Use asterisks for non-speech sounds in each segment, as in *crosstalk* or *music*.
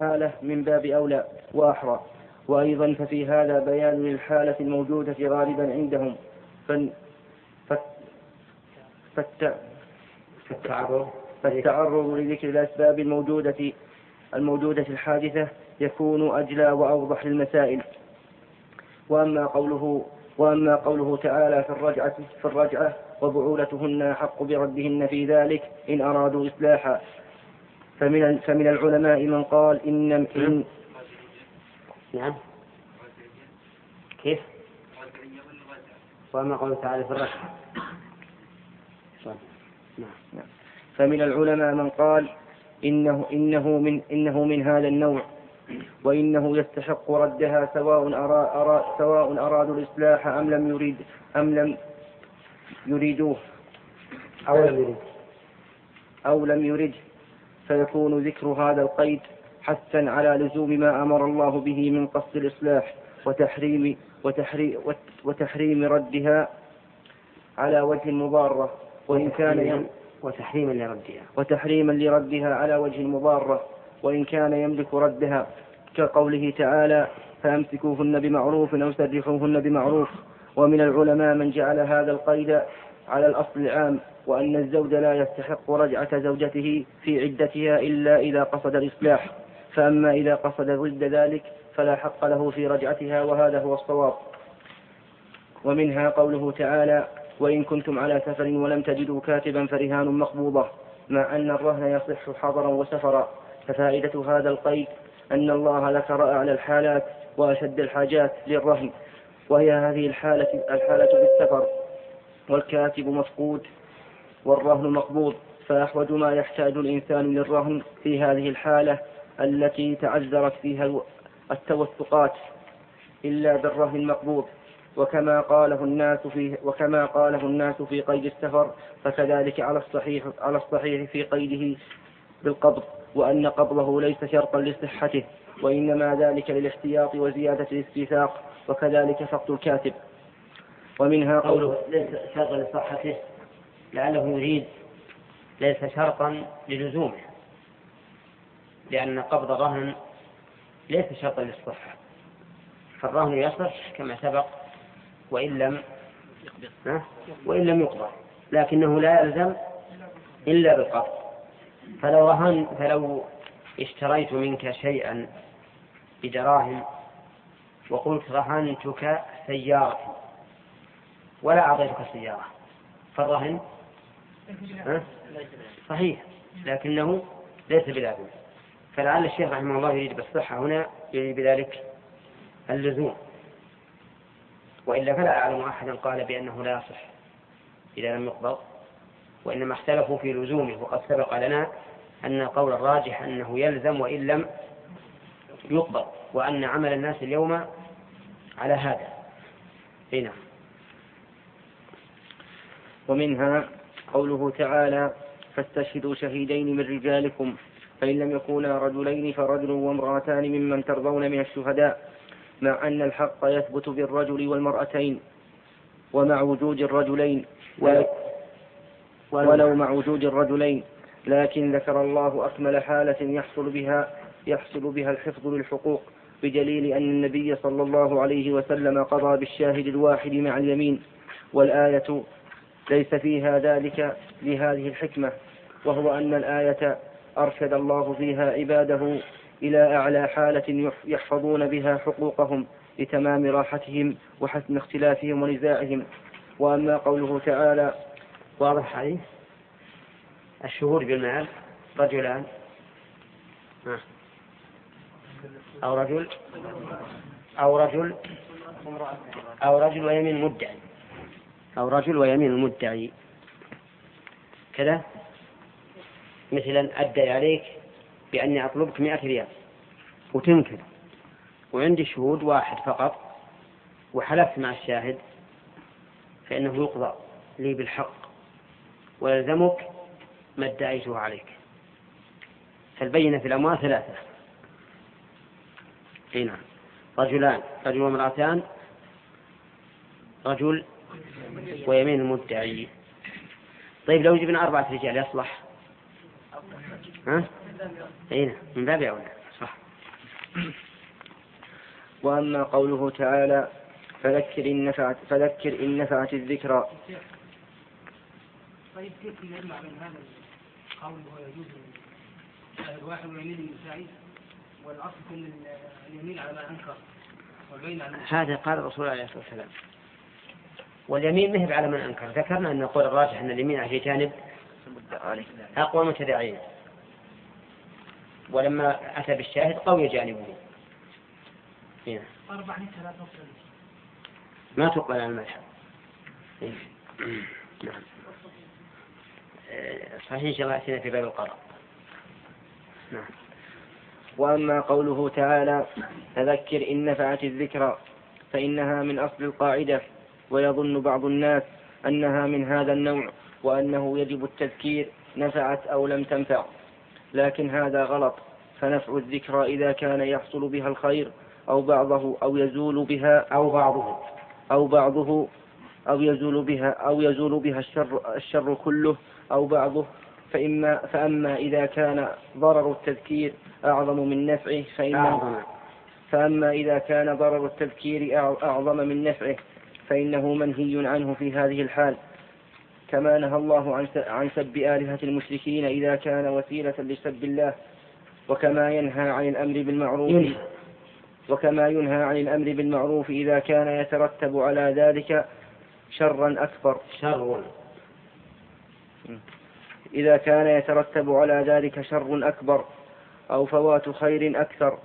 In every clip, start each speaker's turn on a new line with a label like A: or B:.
A: حالة من باب أولى وأحرى. وأيضا ففي هذا بيان للحالة الموجودة غالبا عندهم. فالتعرض لذكر الأسباب الموجودة الموجودة الحادثة يكون أجلى وأوضح للمسائل. وأما قوله وأما قوله تعالى في الرجعة في الرجعة وبعولتهن أحق بردهن في ذلك إن أرادوا إصلاحا. فمن فمن العلماء من قال إن إن
B: نعم. كيف؟ وأما قوله تعالى في الرجعة
A: نعم. فمن العلماء من قال إنه إنه من إنه من هذا النوع وإنه يستحق ردها سواء أرى أرى سواء أرادوا الإصلاح أم لم يريد أم لم يريدوه.
B: أو لم يريد.
A: أو لم يرد فيكون ذكر هذا القيد حثا على لزوم ما أمر الله به من قصد الإصلاح وتحريم وتحريم, وتحريم ردها على وجه مضارة. وإن كان
B: وتحريما لردها.
A: وتحريما لردها على وجه مضارة. وإن كان يملك ردها كقوله تعالى فأمسكوهن بمعروف أو سرحوهن بمعروف. ومن العلماء من جعل هذا القيد على الأصل العام. وأن الزوج لا يستحق رجعة زوجته في عدتها إلا إذا قصد الإصلاح. فأما إذا قصد ضد ذلك فلا حق له في رجعتها وهذا هو الصواب. ومنها قوله تعالى وإن كنتم على سفر ولم تجدوا كاتبا فرهان مقبوضة. مع أن الرهن يصح حضرا وسفرا. ففائدة هذا القيد أن الله ذكر أعلى الحالات وأشد الحاجات للرهن. وهي هذه الحالة الحالة بالسفر. والكاتب مفقود. والرهن مقبوض فأحوج ما يحتاج الإنسان للرهن في هذه الحالة التي تعذرت فيها التوثقات إلا بالرهن المقبوض. وكما قاله الناس في وكما قاله الناس في قيد السفر فكذلك على الصحيح على الصحيح في قيده بالقبض وأن قبضه ليس شرطا لصحته وإنما ذلك للاحتياط وزيادة الاستيثاق وكذلك فقد الكاتب. ومنها
B: قوله ليس شرطا لصحته لعله يريد ليس شرطا للزومه لأن قبض الرهن ليس شرطا للصحة. فالرهن يصح كما سبق وإن لم وإن لم يقبض لكنه لا يلزم إلا بالقبض. فلو رهن فلو اشتريت منك شيئا بدراهم وقلت رهنتك سيارة ولا أعطيتك السيارة فالرهن صحيح. لكنه ليس بلازم فلعل الشيخ رحمه الله يريد بالصحة هنا يريد بذلك اللزوم. وإلا فلا أعلم أحدا قال بأنه لا يصح إذا لم يقبض وإنما اختلفوا في لزومه وقد سبق لنا أن القول الراجح أنه يلزم وإن لم يقبض وأن عمل الناس اليوم على هذا. هنا نعم.
A: ومنها قوله تعالى فاستشهدوا شهيدين من رجالكم فإن لم يكونا رجلين فرجل وامرأتان ممن ترضون من الشهداء مع أن الحق يثبت بالرجل والمرأتين ومع وجود الرجلين ولو مع وجود الرجلين لكن ذكر الله أكمل حالة يحصل بها يحصل بها الحفظ للحقوق بدليل أن النبي صلى الله عليه وسلم قضى بالشاهد الواحد مع اليمين والآية ليس فيها ذلك لهذه الحكمة وهو أن الآية أرشد الله فيها عباده إلى أعلى حالة يحفظون بها حقوقهم لتمام راحتهم وحسن اختلافهم ونزاعهم. وأما قوله تعالى
B: واضح عليه؟ الشهود بالمال رجلان. أو رجل أو رجل أو رجل ويمين مدعي. أو رجل ويمين المدعي. كذا. مثلا أدعي عليك بأني أطلبك مئة ريال. وتنكر. وعندي شهود واحد فقط. وحلفت مع الشاهد. فإنه يقضى لي بالحق. ويلزمك ما ادعيته عليك. فالبينة في الأموال ثلاثة. أي نعم. رجلان. رجل وامرأتان. رجل ويمين المدعي. طيب لو جبنا أربعة رجال يصلح؟ ها؟ نعم من باب أولى صح.
A: وأما قوله تعالى فذكر إن نفعت فذكر إن نفعت الذكرى.
C: طيب كيف نجمع بين هذا القول وهو يجوز الواحد ويمين المساعد والأصل كل اليمين على ما أنكر والبين على
B: هذا قال الرسول عليه الصلاة والسلام. واليمين مهب على من أنكر. ذكرنا أن القول الراجح أن اليمين في جانب أقوى متداعين. ولما أتى بالشاهد قوي جانبه. هنا.
C: تقبل
B: ما تقبل على المذهب إيه. نعم. آه، صحيح إن شاء الله في باب القرار نعم.
A: وأما قوله تعالى فذكر إن نفعت الذكرى فإنها من أصل القاعدة. ويظن بعض الناس أنها من هذا النوع وأنه يجب التذكير نفعت أو لم تنفع. لكن هذا غلط فنفع الذكرى إذا كان يحصل بها الخير أو بعضه أو يزول بها
B: أو بعضه.
A: أو بعضه أو يزول بها أو يزول بها الشر الشر كله أو بعضه. فإما فأما إذا كان ضرر التذكير أعظم من نفعه فإن
B: أعظم.
A: فأما إذا كان ضرر التذكير أع- أعظم من نفعه فإنه منهي عنه في هذه الحال. كما نهى الله عن سب آلهة المشركين إذا كان وسيلة لسب الله وكما ينهى عن الأمر بالمعروف. وكما ينهى عن الأمر بالمعروف إذا كان يترتب على ذلك شرا أكبر.
B: شر
A: إذا كان يترتب على ذلك شر أكبر أو فوات خير أكثر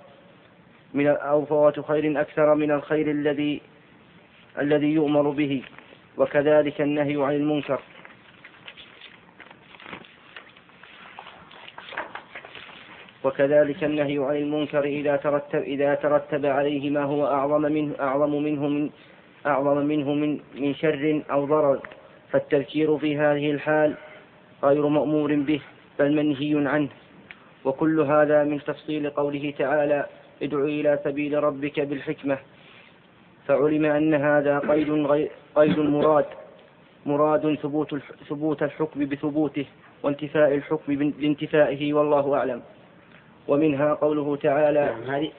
A: من أو فوات خير أكثر من الخير الذي الذي يؤمر به وكذلك النهي عن المنكر. وكذلك النهي عن المنكر إذا ترتب إذا ترتب عليه ما هو أعظم منه أعظم منه من أعظم منه من من شر أو ضرر. فالتذكير في هذه الحال غير مأمور به بل منهي عنه. وكل هذا من تفصيل قوله تعالى ادع إلى سبيل ربك بالحكمة. فعلم أن هذا قيد غير قيد مراد مراد ثبوت ثبوت الحكم بثبوته وانتفاء الحكم بان- بانتفائه والله أعلم. ومنها قوله تعالى
B: نعم هذه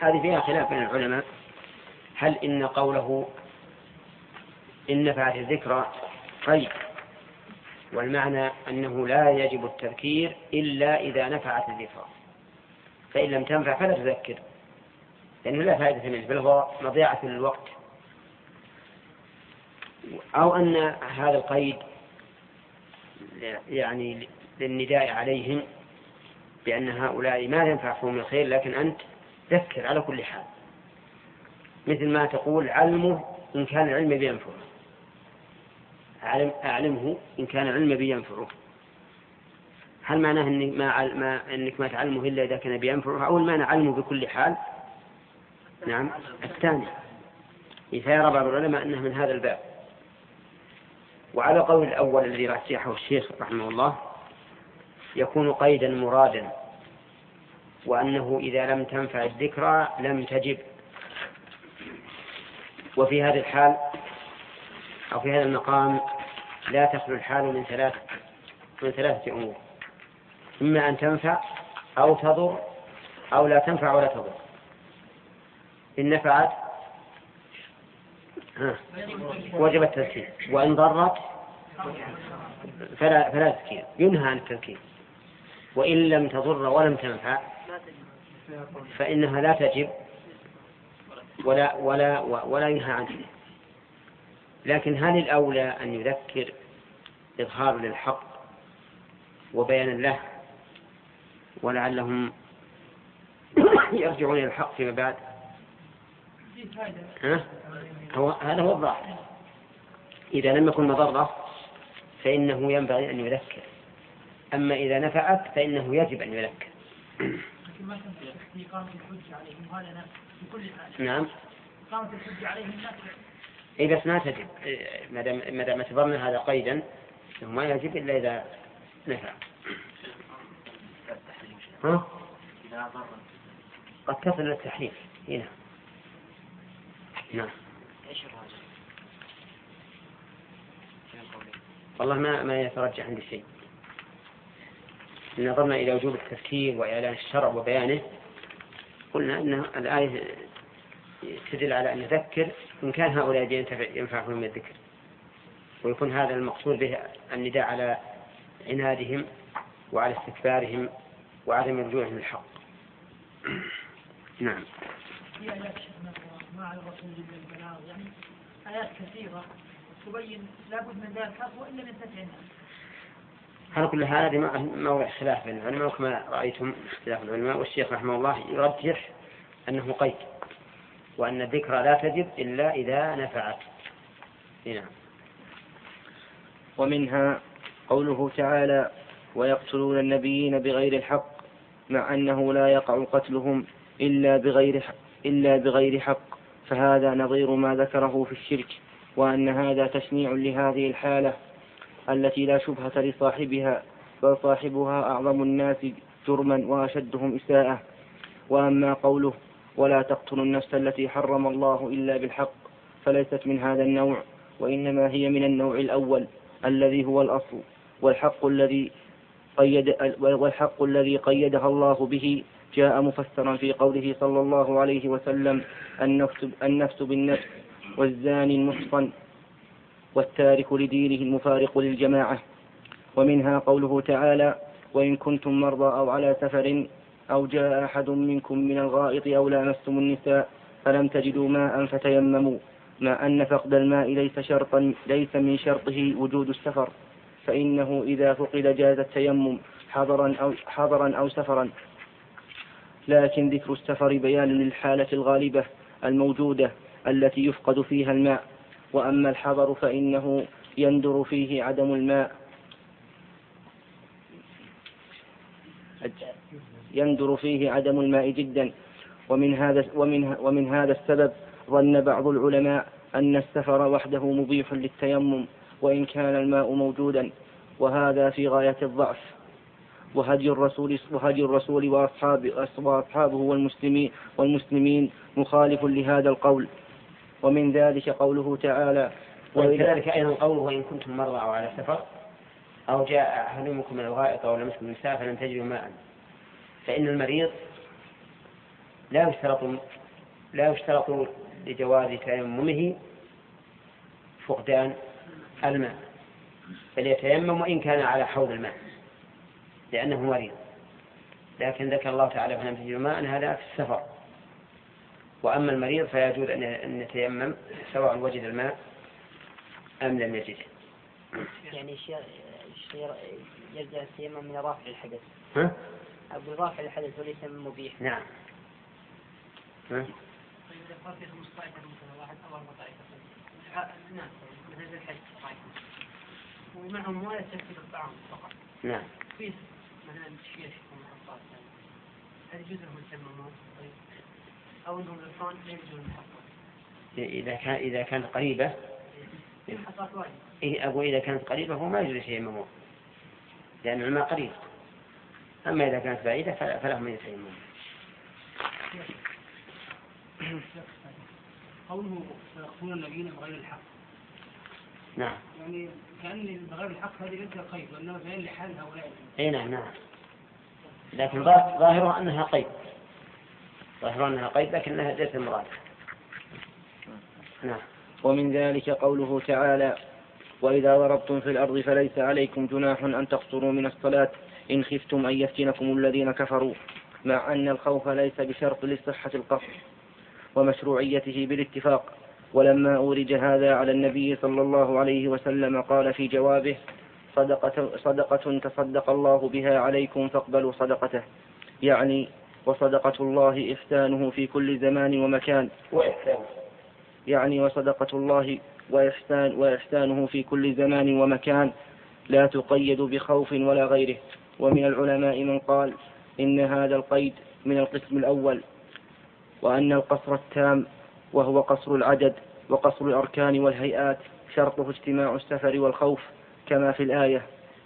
B: هذه فيها خلاف بين العلماء. هل إن قوله إن نفعت الذكرى قيد والمعنى أنه لا يجب التذكير إلا إذا نفعت الذكرى فإن لم تنفع فلا تذكر. لأنه لا فائدة منه بل هو مضيعة للوقت أو أن هذا القيد يعني للنداء عليهم بأن هؤلاء ما ينفعهم الخير لكن أنت ذكر على كل حال. مثل ما تقول علمه إن كان العلم بينفعه. أعلم أعلمه إن كان العلم بينفعه. هل معناه إنك ما, ما إنك ما تعلمه إلا إذا كان بينفعه؟ أو المعنى علمه بكل حال؟ نعم. الثاني. فيرى بعض العلماء أنه من هذا الباب. وعلى قول الأول الذي رجحه الشيخ رحمه الله يكون قيدا مرادا وأنه إذا لم تنفع الذكرى لم تجب. وفي هذه الحال أو في هذا المقام لا تخلو الحال من ثلاث من ثلاثة أمور. إما أن تنفع أو تضر أو لا تنفع ولا تضر. إن نفعت وجب التذكير. وإن ضرت فلا فلا تذكير. ينهى عن التذكير. وإن لم تضر ولم تنفع فإنها لا تجب ولا ولا ولا ينهى عنها. لكن هل الأولى أن يذكر إظهار للحق وبيانا له ولعلهم يرجعون إلى الحق فيما بعد؟ ها؟ هو هذا هو الظاهر. إذا لم يكن مضرة فإنه ينبغي أن يذكر. أما إذا نفعت فإنه يجب أن يذكر.
C: لكن ما تنفع في إقامة الحجة عليهم هذا نفس في كل حال
B: نعم.
C: إقامة الحجة عليهم
B: اي بس ما تجب. إيه، ما دام ما دام اعتبرنا هذا قيدا انه ما يجب إلا إذا نفع. ها؟ قد تصل إلى التحريف هنا نعم. والله ما ما يترجح عندي شيء. إن نظرنا إلى وجوب التفكير وإعلان الشرع وبيانه. قلنا أن الآية تدل على أن نذكر إن كان هؤلاء ينفعهم من الذكر. ويكون هذا المقصود به النداء على عنادهم وعلى استكبارهم وعدم رجوعهم للحق. *clears throat* نعم.
D: ما على الرسول إلا البلاغ. يعني آيات كثيرة. تبين لابد من ذلك وإن لم ينتفع الناس.
B: على كل حال هذه موضع خلاف بين العلماء وكما رأيتم اختلاف العلماء. والشيخ رحمه الله يرجح أنه قيد وأن الذكرى لا تجب إلا إذا نفعت. نعم.
A: ومنها قوله تعالى ويقتلون النبيين بغير الحق مع أنه لا يقع قتلهم إلا بغير حق إلا بغير حق. فهذا نظير ما ذكره في الشرك وأن هذا تشنيع لهذه الحالة التي لا شبهة لصاحبها بل صاحبها أعظم الناس جرما وأشدهم إساءة. وأما قوله ولا تقتلوا النفس التي حرم الله إلا بالحق فليست من هذا النوع وإنما هي من النوع الأول الذي هو الأصل والحق الذي قيد والحق الذي قيدها الله به جاء مفسرا في قوله صلى الله عليه وسلم النفس, النفس بالنفس والزاني المحصن والتارك لدينه المفارق للجماعة. ومنها قوله تعالى وإن كنتم مرضى أو على سفر أو جاء أحد منكم من الغائط أو لامستم النساء فلم تجدوا ماء فتيمموا مع أن فقد الماء ليس شرطا ليس من شرطه وجود السفر فإنه إذا فقد جاز التيمم حضرا أو حضرا أو سفرا. لكن ذكر السفر بيان للحالة الغالبة الموجودة التي يفقد فيها الماء. وأما الحضر فإنه يندر فيه عدم الماء. يندر فيه عدم الماء جدا. ومن هذا ومن ومن هذا السبب ظن بعض العلماء أن السفر وحده مبيح للتيمم وإن كان الماء موجودا. وهذا في غاية الضعف. وهدي الرسول وهدي الرسول وأصحابه, وأصحابه والمسلمين والمسلمين مخالف لهذا القول. ومن ذلك قوله تعالى
B: وكذلك أيضا قوله وإن كنتم مرضى أو على سفر أو جاء أحد منكم من الغائط أو لمسكم النساء فلم تجدوا ماء فإن المريض لا يشترط لا يشترط لجواز تيممه فقدان الماء فليتيمم وإن كان على حوض الماء. لأنه مريض. لكن ذكر الله تعالى فلم تجدوا ماء هذا في السفر. وأما المريض فيجوز أن يتيمم سواء وجد الماء أم لم يجده.
E: يعني يرجع التيمم من رافع الحدث.
B: ها؟
E: أقول رافع الحدث وليس من مبيح.
B: نعم. ها؟
C: نعم. مثل الحج ومعهم ولا تكفي الطعام فقط
B: نعم.
C: فيه مثلا أو أنهم
B: إذا كان إذا كانت قريبة إيه أبو إذا كانت قريبة هو ما يجوز يتيممون لأن الماء قريب أما إذا كانت بعيدة فلا- فلهم يتيممون
C: قوله سيقتلون النبيين بغير الحق
B: نعم.
C: يعني كأن بغير الحق هذه ليس قيد وأنه بيان لحال هؤلاء.
B: إي نعم نعم. لكن ظا- ظاهرها أنها قيد. ظاهرها أنها قيد لكنها ليست المراد نعم.
A: ومن ذلك قوله تعالى وإذا ضربتم في الأرض فليس عليكم جناح أن تقصروا من الصلاة إن خفتم أن يفتنكم الذين كفروا مع أن الخوف ليس بشرط لصحة القصر ومشروعيته بالاتفاق. ولما أورد هذا على النبي صلى الله عليه وسلم قال في جوابه صدقة, صدقة تصدق الله بها عليكم فاقبلوا صدقته. يعني وصدقة الله إحسانه في كل زمان ومكان. يعني وصدقة الله وإحسان وإحسانه في كل زمان ومكان. لا تقيد بخوف ولا غيره. ومن العلماء من قال إن هذا القيد من القسم الأول وأن القصر التام وهو قصر العدد وقصر الأركان والهيئات شرطه اجتماع السفر والخوف كما في الآية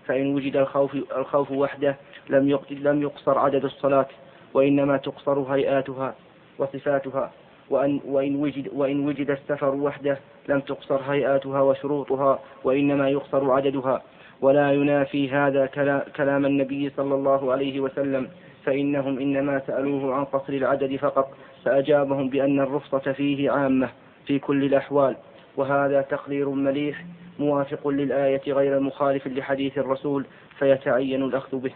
A: فإن وجد الخوف, الخوف وحده لم لم يقصر عدد الصلاة وإنما تقصر هيئاتها وصفاتها وأن وإن وجد وإن وجد السفر وحده لم تقصر هيئاتها وشروطها وإنما يقصر عددها ولا ينافي هذا كلا- كلام النبي صلى الله عليه وسلم فإنهم إنما سألوه عن قصر العدد فقط فأجابهم بأن الرخصة فيه عامة في كل الأحوال وهذا تقرير مليح موافق للآية غير مخالف لحديث الرسول فيتعين الأخذ به.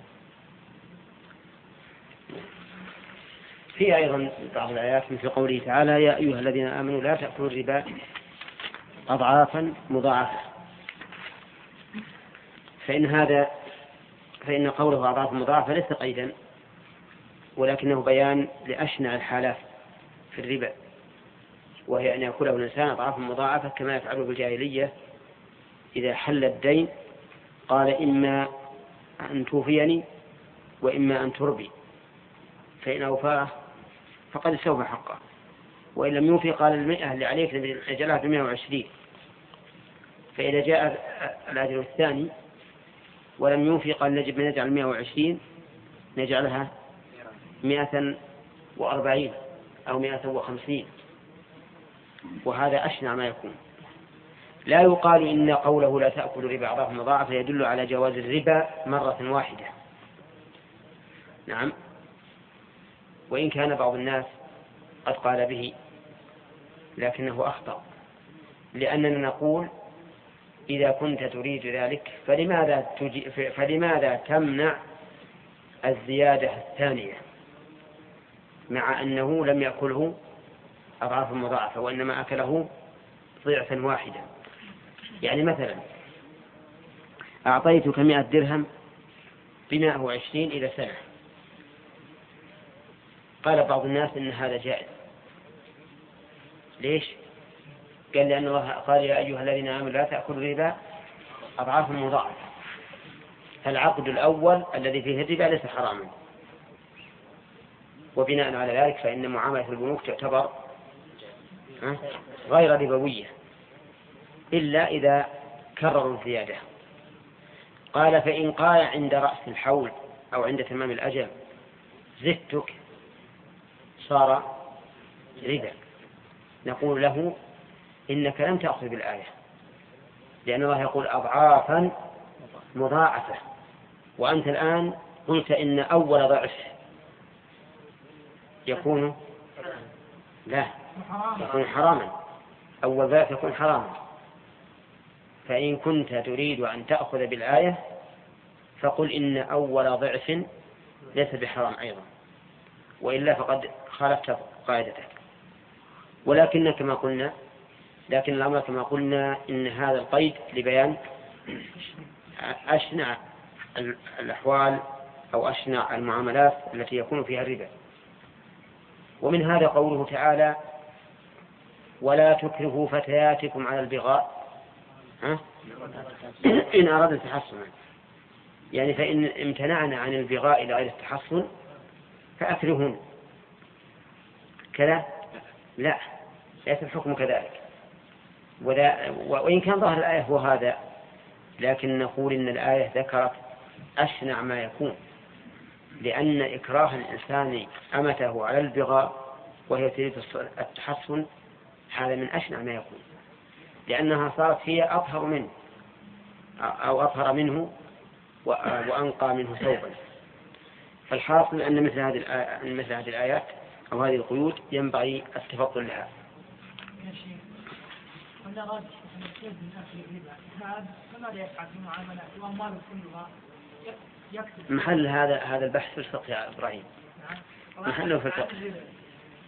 B: في أيضا بعض الآيات مثل قوله تعالى يا أيها الذين آمنوا لا تأكلوا الربا أضعافا مضاعفة. فإن هذا فإن قوله أضعافا مضاعفة ليس قيدا ولكنه بيان لأشنع الحالات. في الربا وهي أن يأكله الإنسان أضعافا مضاعفة كما يفعله بالجاهلية. إذا حل الدين قال إما أن توفيني وإما أن تربي فإن أوفاه فقد استوفى حقه. وإن لم يوفي قال المئة اللي عليك نجلها بمئة وعشرين. فإذا جاء الأجر الثاني ولم يوفي قال نجب نجعل مئة وعشرين نجعلها مئة وأربعين. أو مئة وخمسين. وهذا أشنع ما يكون. لا يقال إن قوله لا تأكل الربا أضعاف مضاعفة يدل على جواز الربا مرة واحدة. نعم. وإن كان بعض الناس قد قال به لكنه أخطأ. لأننا نقول إذا كنت تريد ذلك فلماذا, فلماذا تمنع الزيادة الثانية؟ مع أنه لم يأكله أضعاف مضاعفة وإنما أكله ضعفا واحدا. يعني مثلا أعطيتك مئة درهم بمائة وعشرين إلى سنة. قال بعض الناس إن هذا جائز. ليش؟ قال لأن الله قال يا أيها الذين آمنوا لا تأكلوا الربا أضعاف مضاعفة فالعقد الأول الذي فيه الربا ليس حراما. وبناء على ذلك فإن معاملة البنوك تعتبر غير ربوية إلا إذا كرروا الزيادة قال فإن قال عند رأس الحول أو عند تمام الأجل زدتك صار ربا. نقول له إنك لم تأخذ بالآية لأن الله يقول أضعافا مضاعفة. وأنت الآن قلت إن أول ضعف يكون لا يكون حراما أول ضعف يكون حراما. فإن كنت تريد أن تأخذ بالآية فقل إن أول ضعف ليس بحرام أيضا وإلا فقد خالفت قاعدتك. ولكن كما قلنا لكن الأمر كما قلنا إن هذا القيد لبيان أشنع الأحوال أو أشنع المعاملات التي يكون فيها الربا. ومن هذا قوله تعالى ولا تكرهوا فتياتكم على البغاء. ها؟ *clears throat* إن أردنا تحصنا يعني فإن امتنعنا عن البغاء إلى غير التحصن فأكرهون. كذا؟ لا. ليس الحكم كذلك. وإن كان ظاهر الآية هو هذا. لكن نقول إن الآية ذكرت أشنع ما يكون. لأن إكراه الإنسان أمته على البغاء وهي تريد التحصن هذا من أشنع ما يكون لأنها صارت هي أطهر منه أو أطهر منه وأنقى منه ثوبا. فالحاصل أن مثل هذه مثل هذه الآيات أو هذه القيود ينبغي التفضل لها. محل هذا هذا البحث في الفقه يا إبراهيم. نعم. محله في الفقه.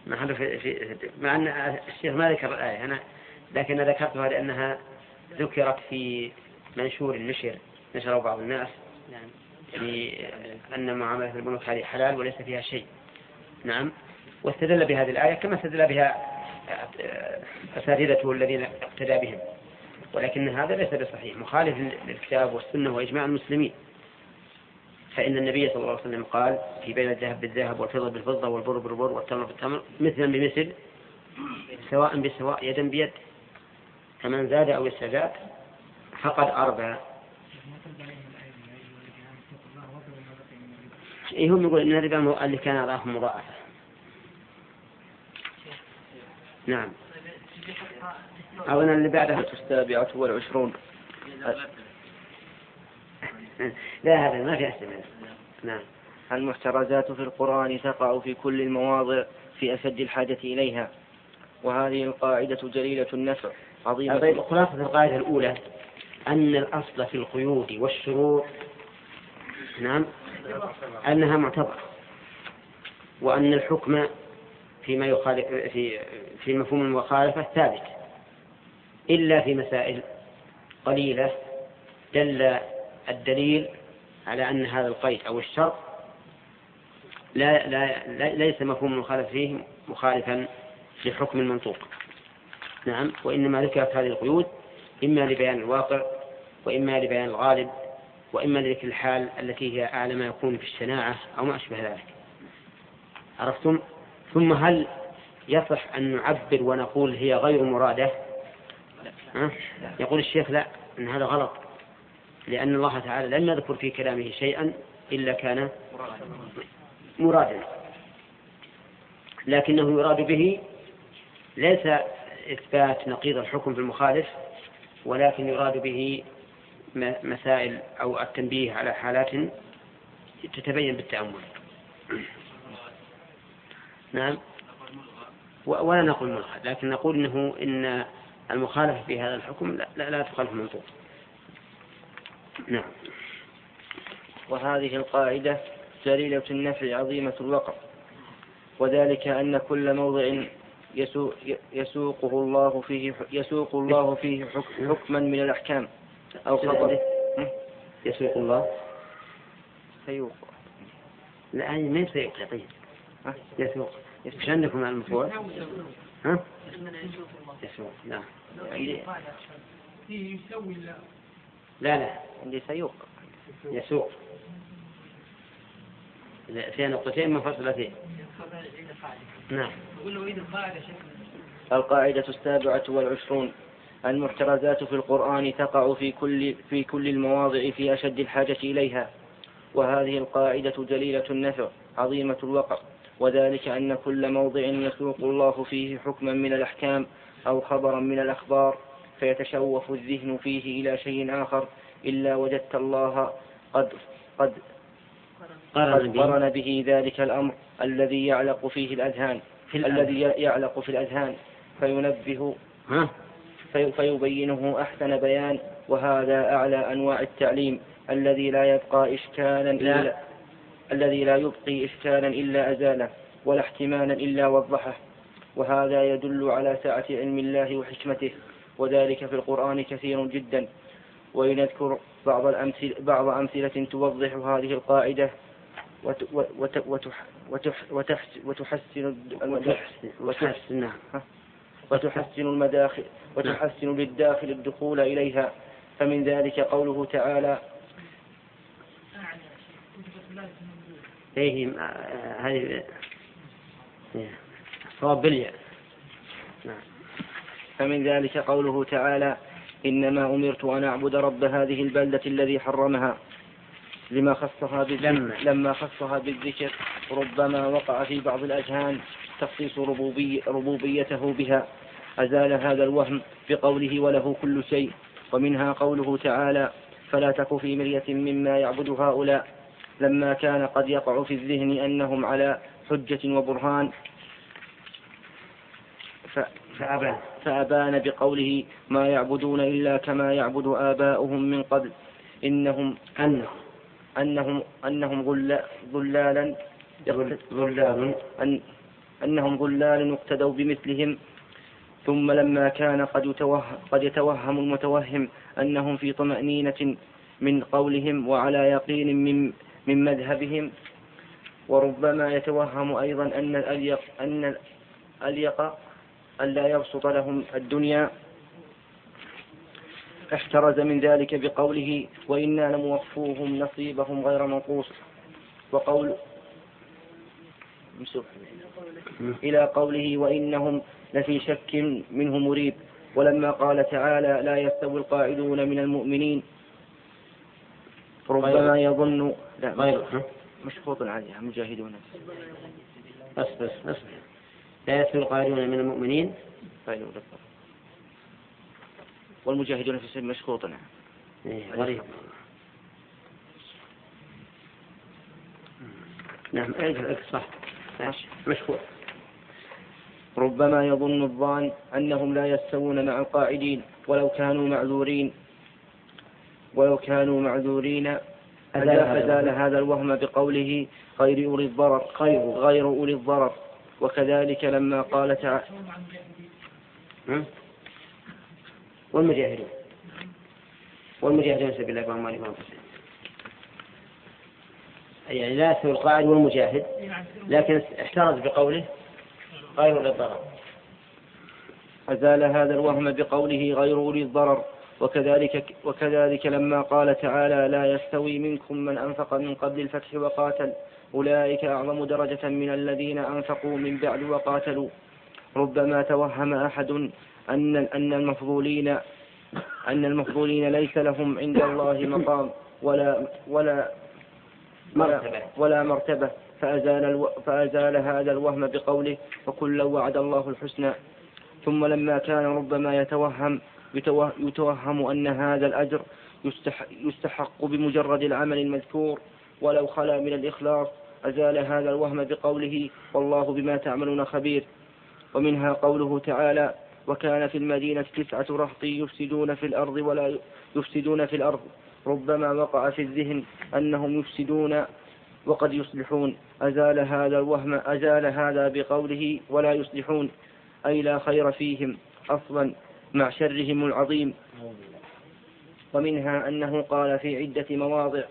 B: محله في, في مع أن الشيخ ما ذكر الايه أنا لكن ذكرتها لأنها ذكرت في منشور نشر نشره بعض الناس نعم. يعني أن معاملة البنوك هذه حلال وليس فيها شيء نعم واستدل بهذه الآية كما استدل بها أساتذته الذين اقتدى بهم ولكن هذا ليس بصحيح مخالف للكتاب والسنة وإجماع المسلمين فإن النبي صلى الله عليه وسلم قال في بين الذهب بالذهب والفضة بالفضة والبر بالبر والتمر بالتمر مثلا بمثل سواء بسواء يدا بيد فمن زاد أو استزاد فقد أربى. إيه هم يقول إن الربا اللي كان أضعاف مضاعفة. نعم. أو أن اللي بعدها السابعة والعشرون لا هذا ما في أحسن نعم.
A: المحترزات في القرآن تقع في كل المواضع في أشد الحاجة إليها. وهذه القاعدة جليلة النفع عظيمة.
B: طيب خلاصة القاعدة الأولى أن الأصل في القيود والشروط نعم أنها معتبرة. وأن الحكم فيما يخالف في في مفهوم المخالفة ثابت. إلا في مسائل قليلة دل الدليل على أن هذا القيد أو الشرط لا, لا, لا ليس مفهوم المخالفة فيه مخالفا لحكم المنطوق. نعم وإنما ذكرت هذه القيود إما لبيان الواقع وإما لبيان الغالب وإما لذكر الحال التي هي أعلى ما يكون في الشناعة أو ما أشبه ذلك. عرفتم؟ ثم هل يصح أن نعبر ونقول هي غير مرادة؟ ها؟ يقول الشيخ لا أن هذا غلط. لأن الله تعالى لم يذكر في كلامه شيئا إلا كان مرادا. لكنه يراد به ليس إثبات نقيض الحكم في المخالف ولكن يراد به مسائل أو التنبيه على حالات تتبين بالتأمل. نعم. ولا نقول ملغى لكن نقول إنه إن المخالفة في هذا الحكم لا, لا, لا تخالف المنطوق. نعم.
A: وهذه القاعدة جليلة النفع عظيمة الوقع وذلك أن كل موضع يسوقه الله فيه يسوق الله فيه حكما من الأحكام. أو خبر
B: يسوق الله؟
A: سيوق.
B: لا يعني ما سيوق يا طيب. يسوق. إيش عندكم على المفعول؟ ها؟ يسوق. نعم. لا لا
A: عندي سيوق
B: يسوق. فيها نقطتين منفصلتين نعم.
A: القاعدة السابعة والعشرون. المحترزات في القرآن تقع في كل في كل المواضع في أشد الحاجة إليها. وهذه القاعدة جليلة النفع عظيمة الوقع. وذلك أن كل موضع يسوق الله فيه حكما من الأحكام أو خبرا من الأخبار. فيتشوف الذهن فيه إلى شيء آخر إلا وجدت الله قد قد قرن, قرن به ذلك الأمر الذي يعلق فيه الأذهان في الذي يعلق في الأذهان. فينبه
B: ها؟
A: في فيبينه أحسن بيان وهذا أعلى أنواع التعليم. الذي لا يبقى إشكالا
B: لا.
A: إلا الذي لا يبقي إشكالا إلا أزاله ولا احتمالا إلا وضحه. وهذا يدل على سعة علم الله وحكمته. وذلك في القرآن كثير جدا. ولنذكر بعض الأمثلة بعض أمثلة توضح هذه القاعدة وتحسن وتحسن. وتحسن المداخل وتحسن للداخل الدخول إليها. فمن ذلك قوله تعالى
B: إيه هذه صواب بالياء
A: نعم. فمن ذلك قوله تعالى إنما أمرت أن أعبد رب هذه البلدة الذي حرمها لما خصها
B: لما.
A: لما خصها بالذكر ربما وقع في بعض الأذهان تخصيص ربوبي ربوبيته بها أزال هذا الوهم بقوله وله كل شيء ومنها قوله تعالى فلا تك في مرية مما يعبد هؤلاء لما كان قد يقع في الذهن أنهم على حجة وبرهان
B: فأبان.
A: فأبان بقوله ما يعبدون إلا كما يعبد آباؤهم من قبل. إنهم
B: أنهم.
A: أنهم أنهم ظلالا
B: ظلال
A: أن أنهم ظلال اقتدوا بمثلهم. ثم لما كان قد يتوهم, قد يتوهم المتوهم أنهم في طمأنينة من قولهم وعلى يقين من من مذهبهم. وربما يتوهم أيضا أن الأليق أن الأليق ألا يبسط لهم الدنيا. احترز من ذلك بقوله وإنا لموفوهم نصيبهم غير منقوص. وقول إلى قوله وإنهم لفي شك منه مريب. ولما قال تعالى لا يستوي القاعدون من المؤمنين. ربما يظن لا
B: غير.
A: مشفوط عليها مجاهدون.
B: بس بس بس لا يستوي القاعدون من المؤمنين.
A: طيب والمجاهدون في السبيل مشفوط نعم
B: إيه، غريب. نعم صح. ماشي. مشكور
A: ربما يظن الظان أنهم لا يستوون مع القاعدين ولو كانوا معذورين. ولو كانوا معذورين
B: أزال
A: أزال
B: هذا
A: الوهم. بقوله غير أولي الضرر غير, غير أولي الضرر. وكذلك لما قال تعالى؟
B: والمجاهدون. والمجاهدون سبيل الله بأموالهم وأنفسهم. يعني لا يستوي القاعد والمجاهد لكن احترز بقوله غير للضرر
A: أزال هذا الوهم بقوله غير أولي الضرر. وكذلك وكذلك لما قال تعالى لا يستوي منكم من أنفق من قبل الفتح وقاتل. أولئك أعظم درجة من الذين أنفقوا من بعد وقاتلوا. ربما توهم أحد أن أن المفضولين أن المفضولين ليس لهم عند الله مقام ولا ولا
B: مرتبة.
A: ولا مرتبة. فأزال, ألو... فأزال هذا الوهم بقوله وكلا وعد الله الحسنى ثم لما كان ربما يتوهم يتوه... يتوهم أن هذا الأجر يستح... يستحق بمجرد العمل المذكور ولو خلا من الإخلاص أزال هذا الوهم بقوله والله بما تعملون خبير. ومنها قوله تعالى وكان في المدينة تسعة رهط يفسدون في الأرض ولا يفسدون في الأرض. ربما وقع في الذهن أنهم يفسدون وقد يصلحون. أزال هذا الوهم أزال هذا بقوله ولا يصلحون أي لا خير فيهم أصلا مع شرهم العظيم. ومنها أنه قال في عدة مواضع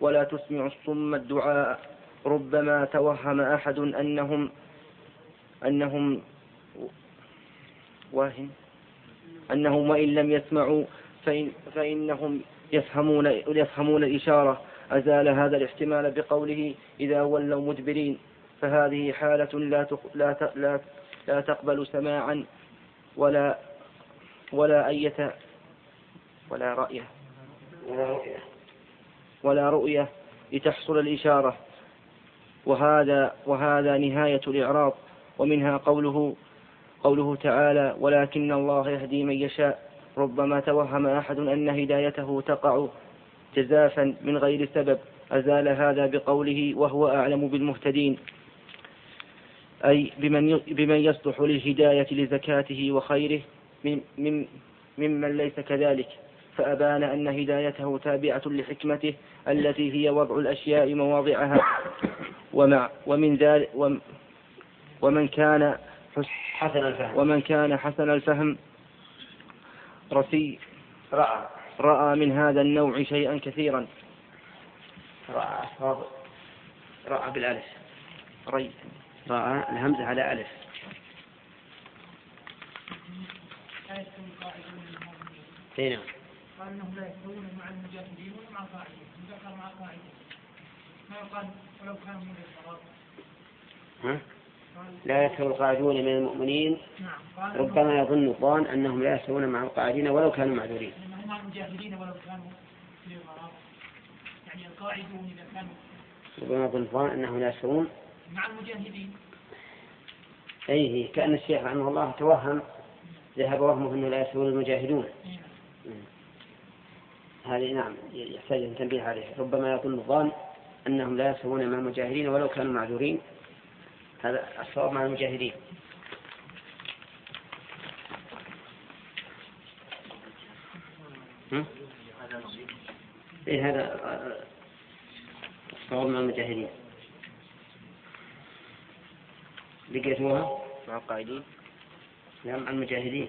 A: ولا تسمع الصم الدعاء ربما توهم أحد أنهم أنهم واهن. أنهم وإن لم يسمعوا فإن فإنهم يفهمون يفهمون الإشارة. أزال هذا الاحتمال بقوله إذا ولوا مدبرين. فهذه حالة لا لا لا لا تقبل سماعا ولا ولا أية ولا رأية. ولا رؤية. لتحصل الإشارة. وهذا وهذا نهاية الإعراض ومنها قوله قوله تعالى ولكن الله يهدي من يشاء. ربما توهم أحد أن هدايته تقع جزافا من غير سبب. أزال هذا بقوله وهو أعلم بالمهتدين. أي بمن بمن يصلح للهداية لزكاته وخيره من من ممن ليس كذلك. فأبان أن هدايته تابعة لحكمته التي هي وضع الأشياء مواضعها. ومع ومن ذلك وم- ومن كان حس-
B: حسن الفهم.
A: ومن كان حسن الفهم رسي
B: رأى.
A: رأى من هذا النوع شيئا كثيرا.
B: رأى. رأى. بالألف.
A: ري
B: رأى الهمزة على ألف.
D: لا
B: اي
D: قال إنهم لا يستوون مع المجاهدين ولا مع القاعدين ذكر مع القاعدين ما يقال ولو كانوا من؟ قال
B: لا يستوي القاعدون من المؤمنين.
D: نعم
B: ربما يظن الظان أنهم لا يستوون مع القاعدين ولو كانوا معذورين.
D: انهم مع المجاهدين ولو كانوا في الغرام يعني القاعدون إذا كانوا
B: ربما يظن الظان أنهم لا يستوون
D: مع المجاهدين.
B: أي هي كأن الشيخ رحمه الله توهم ذهب وهمه أنه لا يستوون المجاهدون.
D: إيه نعم.
B: هذه نعم يحتاج أن تنبيه عليه. ربما يظن الظان أنهم لا يستوون مع المجاهدين ولو كانوا معذورين. هذا الصواب مع المجاهدين؟ إيه هذا الصواب مع المجاهدين. لقيتوها
A: مع القائدين.
B: نعم مع المجاهدين.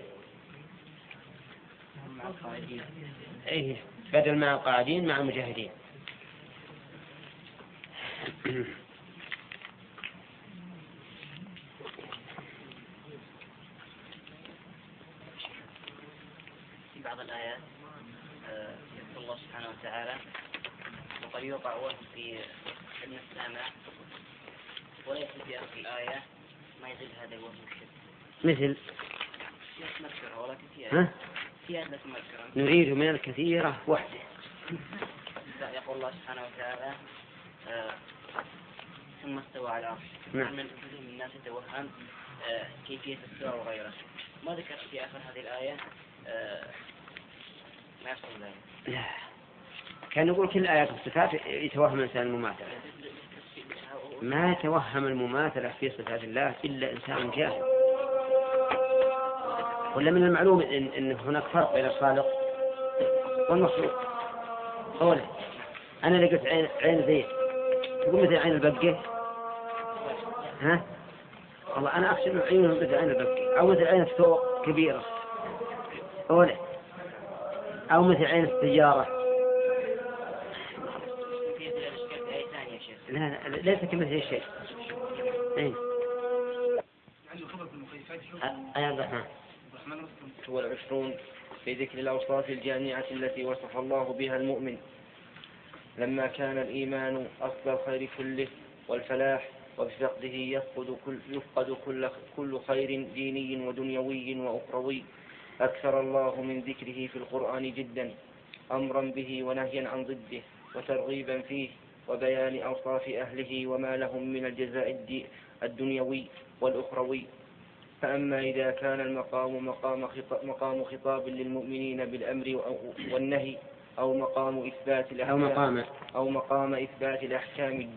A: مع القائدين.
B: إيه. بدل مع القاعدين مع المجاهدين.
E: في بعض الآيات آه، يذكر الله سبحانه وتعالى وقد يوقع وهم في علم السامع وليس في آخر الآية ما يزيد هذا الوهم الشد
B: مثل
E: لا تمكره ولكن في آية
B: ها
E: في آية لا تمكره
B: نريد من الكثيرة وحده
E: يقول الله سبحانه وتعالى آه، ثم استوى على العرش
B: نعم.
E: من كثير من الناس يتوهم آه، كيفية الاستواء وغيره ما ذكر في آخر هذه الآية آه، ما يحصل ذلك
B: لا كان يقول كل آيات الصفات يتوهم الإنسان المماثلة ما يتوهم المماثلة في صفات الله إلا إنسان جاهل ولا من المعلوم إن, إن هناك فرق بين الخالق والمخلوق؟ أولا أنا لقيت عين عين زيت تقول مثل عين البقة ها؟ والله أنا أخشى من عيونهم مثل عين البقة أو مثل عين الثوق كبيرة. أولا أو مثل عين السيارة. لا لا ليس كمثل شيء. أي عبد الرحمن
A: والعشرون في ذكر الأوصاف الجامعة التي وصف الله بها المؤمن. لما كان الإيمان أصل الخير كله والفلاح وبفقده يفقد كل, يفقد كل, كل خير ديني ودنيوي وأخروي. أكثر الله من ذكره في القرآن جدا أمرا به ونهيا عن ضده وترغيبا فيه وبيان أوصاف أهله وما لهم من الجزاء الدنيوي والأخروي. فأما إذا كان المقام مقام خطاب, مقام خطاب للمؤمنين بالأمر أو- والنهي أو مقام إثبات
B: أو
A: الأحكام
B: مقام.
A: أو مقام إثبات الأحكام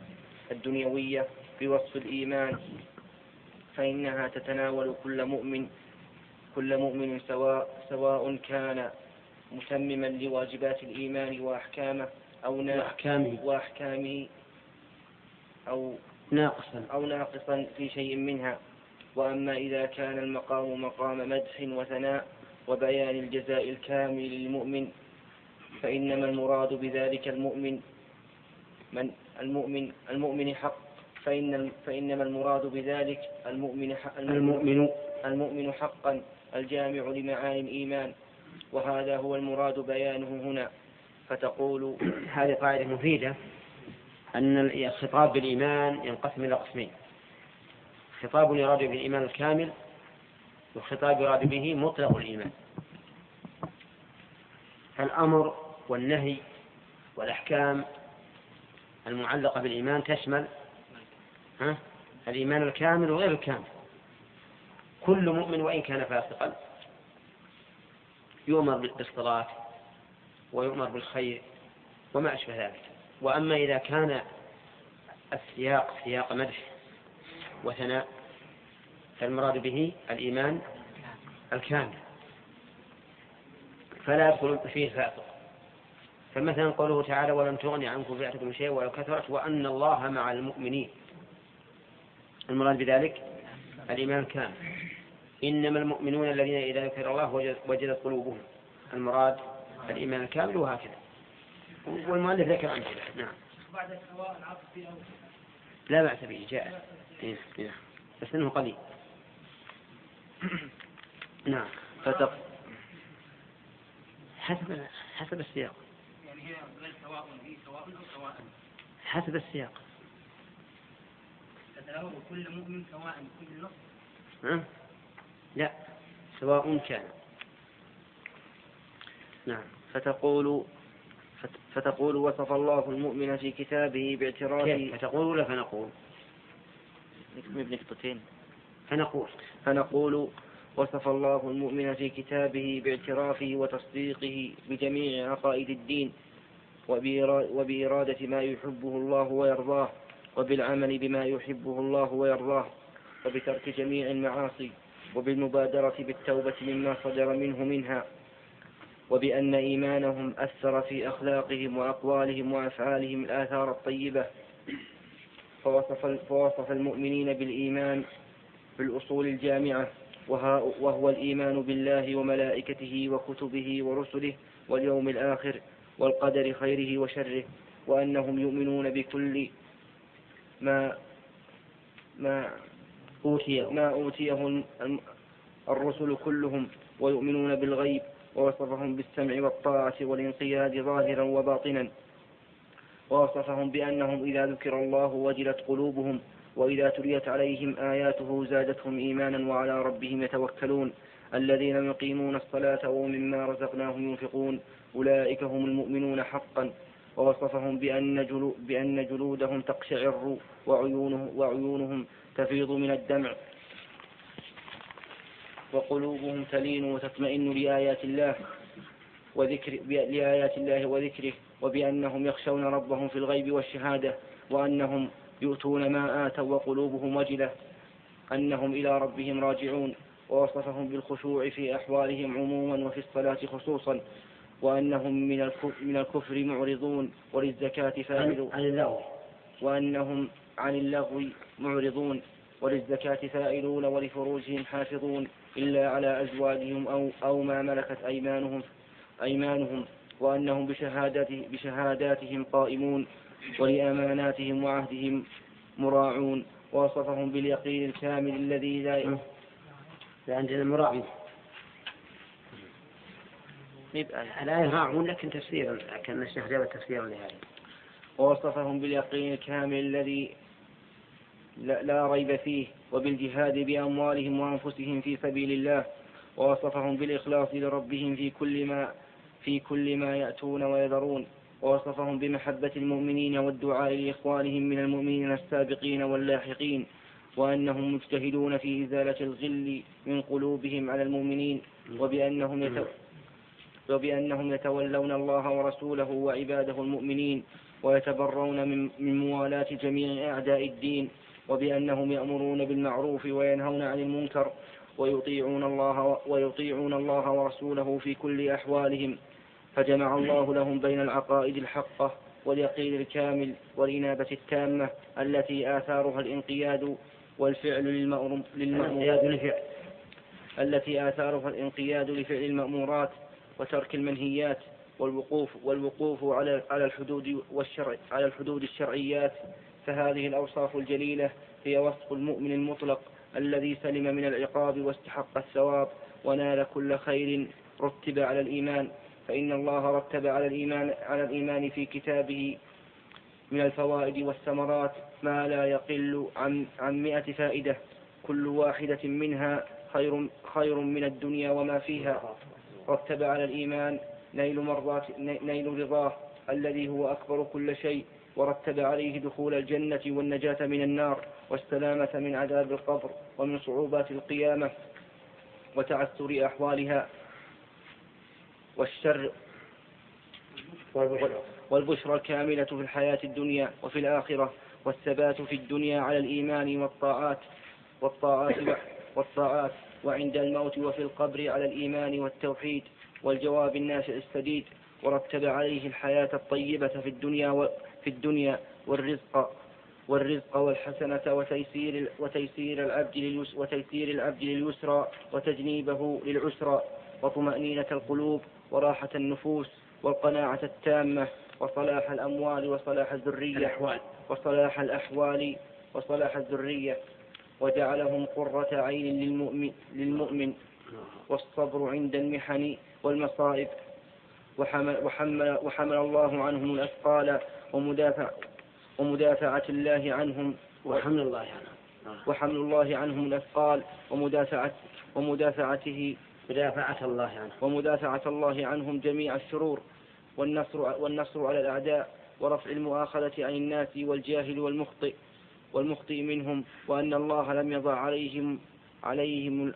A: الدنيوية بوصف الإيمان فإنها تتناول كل مؤمن كل مؤمن سواء سواء كان متمما لواجبات الإيمان وأحكامه أو
B: وأحكامه.
A: وأحكامه أو
B: ناقصا.
A: أو ناقصا في شيء منها. وأما إذا كان المقام مقام مدح وثناء وبيان الجزاء الكامل للمؤمن فإنما المراد بذلك المؤمن من؟ المؤمن المؤمن حق فإن فإنما المراد بذلك المؤمن حق
B: المؤمن
A: المؤمن. حقا الجامع لمعاني الإيمان. وهذا هو المراد بيانه هنا. فتقول
B: هذه قاعدة مفيدة أن الخطاب بالإيمان ينقسم إلى قسمين. خطاب يراد به الإيمان الكامل وخطاب يراد به مطلق الإيمان. فالأمر والنهي والأحكام المعلقة بالإيمان تشمل ها؟ الإيمان الكامل وغير الكامل. كل مؤمن وإن كان فاسقا يؤمر بالصلاة ويؤمر بالخير وما أشبه ذلك. وأما إذا كان السياق سياق مدح وثناء فالمراد به الإيمان الكامل. فلا يدخل فيه الفاسق فمثلا قوله تعالى ولم تغني عنكم فئتكم شيء ولو كثرت وأن الله مع المؤمنين. المراد بذلك الإيمان الكامل. إنما المؤمنون الذين إذا ذكر الله وجد- وجدت قلوبهم. المراد الإيمان الكامل وهكذا. والمؤلف ذكر أمثلة. نعم.
D: بعد سواء العطف
B: لا بأس به جاء. بس إنه قليل. *clears throat* نعم.
A: فتق
B: حسب حسب السياق.
C: يعني هي غير سواء هي سواء سواء.
B: حسب السياق.
C: تتناول كل مؤمن سواء كل نص
B: ها؟ لا. سواء كان. نعم.
A: فتقول فت- فتقول وصف الله المؤمن في كتابه
B: كيف؟
A: باعترافه
B: فتقول ولا فنقول؟
A: نكمل بنقطتين.
B: فنقول.
A: فنقول وصف الله المؤمن في كتابه باعترافه وتصديقه بجميع عقائد الدين وبإرا- وبإرادة ما يحبه الله ويرضاه وبالعمل بما يحبه الله ويرضاه وبترك جميع المعاصي وبالمبادرة بالتوبة مما صدر منه منها وبأن إيمانهم أثر في أخلاقهم وأقوالهم وأفعالهم الآثار الطيبة. فوصف, فوصف المؤمنين بالإيمان بالأصول الجامعة وها- وهو الإيمان بالله وملائكته وكتبه ورسله واليوم الآخر والقدر خيره وشره وأنهم يؤمنون بكل ما ما
B: أوتي.
A: ما أوتيه الرسل كلهم ويؤمنون بالغيب ووصفهم بالسمع والطاعة والانقياد ظاهرا وباطنا. ووصفهم بأنهم إذا ذكر الله وجلت قلوبهم وإذا تليت عليهم آياته زادتهم إيمانا وعلى ربهم يتوكلون. الذين يقيمون الصلاة ومما رزقناهم ينفقون أولئك هم المؤمنون حقا. ووصفهم بأن, جلو بأن جلودهم تقشعر وعيونه وعيونهم تفيض من الدمع. وقلوبهم تلين وتطمئن لآيات الله وذكر لآيات الله وذكره. وبأنهم يخشون ربهم في الغيب والشهادة وأنهم يؤتون ما آتوا وقلوبهم وجلة أنهم إلى ربهم راجعون ووصفهم بالخشوع في أحوالهم عموما وفي الصلاة خصوصا وأنهم من الكف- من الكفر معرضون وللزكاة فاعلون.
B: عن اللغو.
A: وأنهم عن اللغو معرضون وللزكاة فاعلون ولفروجهم حافظون إلا على أزواجهم أو أو ما ملكت أيمانهم أيمانهم. وأنهم بشهادات بشهاداتهم قائمون ولأماناتهم وعهدهم مراعون ووصفهم باليقين الكامل الذي لا
B: عندنا مراعي
A: يبقى
B: الآية راعون لكن تفسيرا كان الشيخ جاب تفسيرا لهذه
A: ووصفهم باليقين الكامل الذي لا لا ريب فيه وبالجهاد بأموالهم وأنفسهم في سبيل الله. ووصفهم بالإخلاص لربهم في كل ما في كل ما يأتون ويذرون ووصفهم بمحبة المؤمنين والدعاء لإخوانهم من المؤمنين السابقين واللاحقين وأنهم مجتهدون في إزالة الغل من قلوبهم على المؤمنين وبأنهم يتو وبأنهم يتولون الله ورسوله وعباده المؤمنين ويتبرون من, من موالاة جميع أعداء الدين وبأنهم يأمرون بالمعروف وينهون عن المنكر ويطيعون الله ويطيعون الله ورسوله في كل أحوالهم. فجمع الله لهم بين العقائد الحقة واليقين الكامل والإنابة التامة التي آثارها الانقياد والفعل للمأمور التي آثارها الانقياد لفعل المأمورات وترك المنهيات والوقوف والوقوف على على الحدود والشرع على الحدود الشرعيات. فهذه الأوصاف الجليلة هي وصف المؤمن المطلق الذي سلم من العقاب واستحق الثواب ونال كل خير رتب على الإيمان. فإن الله رتب على الإيمان على الإيمان في كتابه من الفوائد والثمرات ما لا يقل عن عن مئة فائدة كل واحدة منها خير خير من الدنيا وما فيها. رتب على الإيمان نيل مرضات نيل رضاه الذي هو أكبر كل شيء ورتب عليه دخول الجنة والنجاة من النار والسلامة من عذاب القبر ومن صعوبات القيامة وتعثر أحوالها. والشر والبشرى. الكاملة في الحياة الدنيا وفي الآخرة والثبات في الدنيا على الإيمان والطاعات والطاعات والطاعات. وعند الموت وفي القبر على الإيمان والتوحيد والجواب النافع السديد ورتب عليه الحياة الطيبة في الدنيا وفي الدنيا والرزق والرزق والحسنة وتيسير وتيسير العبد وتيسير العبد لليسرى وتجنيبه للعسرى وطمأنينة القلوب وراحة النفوس والقناعة التامة وصلاح الأموال وصلاح الذرية
B: الأحوال.
A: وصلاح الأحوال وصلاح الذرية وجعلهم قرة عين للمؤمن, للمؤمن والصبر عند المحن والمصائب. وحمل, وحمل, وحمل الله عنهم الأثقال ومدافع ومدافعة الله عنهم.
B: وحمل الله عنه
A: وحمل الله عنهم الأثقال ومدافعة ومدافعته
B: مدافعة الله عنه
A: ومدافعة الله عنهم جميع الشرور والنصر والنصر على الأعداء ورفع المؤاخذة عن الناس والجاهل والمخطئ والمخطئ منهم وأن الله لم يضع عليهم عليهم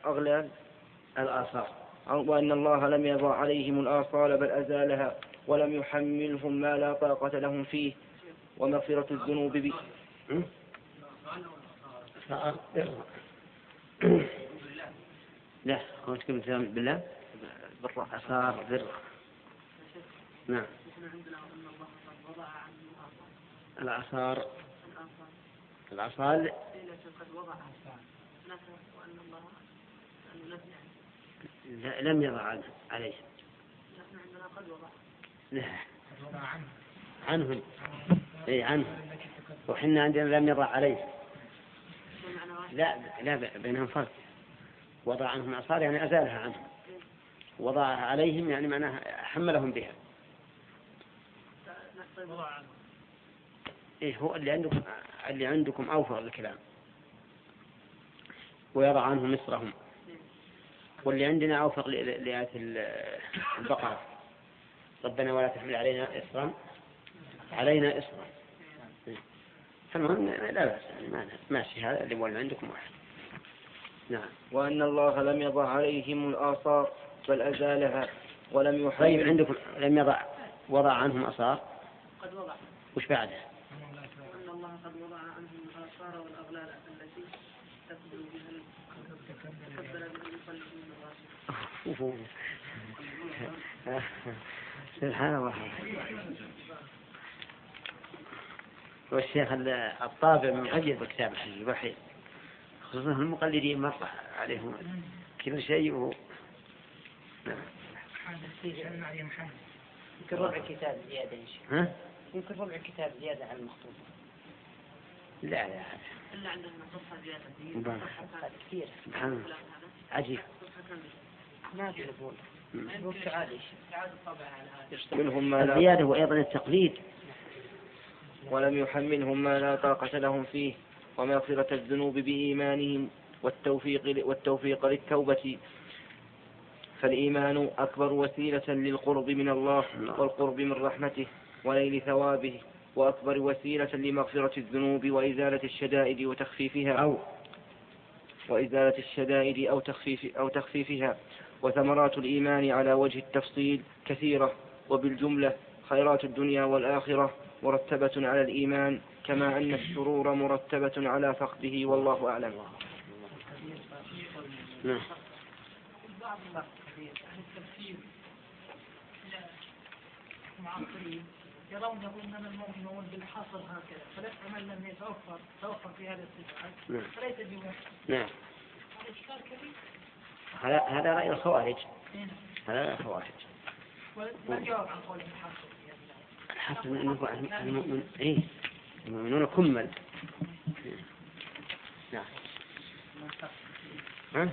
A: الأغلال.
B: الآثار.
A: وأن الله لم يضع عليهم الآصال بل أزالها ولم يحملهم ما لا طاقة لهم فيه. ومغفرة الذنوب ب...
B: لا هو تكلم بالله.
A: بالراء
B: أثار بر. نعم. الآثار الآثار لا لم يضع عنه عليه. لا. عنهم. اي عنهم. وحنا عندنا لم يضع عليه. لا لا بينهم فرق. وضع عنهم الآثار يعني أزالها عنهم. وضعها عليهم يعني معناها حملهم بها. إيه هو اللي عندكم اللي عندكم أوفر الكلام. ويضع عنهم مصرهم. واللي عندنا أوفق ل- لآية ال- البقرة. ربنا ولا تحمل علينا إصرا. علينا إصرا. فالمهم لا بأس يعني ما- ماشي هذا اللي هو عندكم واحد. نعم.
A: وأن الله لم يضع عليهم الآثار بل أزالها ولم يحمل
B: طيب عندكم لم يضع وضع عنهم أصار
D: قد وضع.
B: وش بعده؟
D: أن الله قد
C: الكفار والأغلال التي بها
B: سبحان الله. والشيخ الطابع من عجب كتاب الحج الوحيد خصوصا المقلدين مرة عليهم. كل شيء و...
E: يمكن ربع كتاب زيادة إن شاء
B: ها؟
E: الله. يمكن ربع كتاب زيادة على المخطوط
B: لا لا.
C: إلا عندنا صفحة زيادة.
E: كثير
B: سبحان الله. عجيب.
E: ما
C: هذا.
A: منهم ما لا
B: الزيادة وأيضا التقليد.
A: ولم يحملهم ما لا طاقة لهم فيه. ومغفرة الذنوب بإيمانهم والتوفيق والتوفيق للتوبة. فالإيمان أكبر وسيلة للقرب من الله والقرب من رحمته ونيل ثوابه وأكبر وسيلة لمغفرة الذنوب وإزالة الشدائد وتخفيفها.
B: أو.
A: وإزالة الشدائد أو تخفيف أو تخفيفها. وثمرات الإيمان على وجه التفصيل كثيرة. وبالجملة خيرات الدنيا والآخرة مرتبة على الإيمان كما أن السرور مرتبة على فقده والله أعلم
B: نعم
D: بعض التفسير المعاصرين يرونه انما المؤمنون بالحصر هكذا فلا من لم يتوفر توفر في هذا الصفات
B: نعم.
D: فليس بمؤمن
B: نعم
D: هذا
B: هذا رأي الخوارج. هذا رأي الخوارج
D: ولا جواب عن قول الآية.
B: الحسن أنه المؤمن إيه المؤمنون كمل نعم
A: ها؟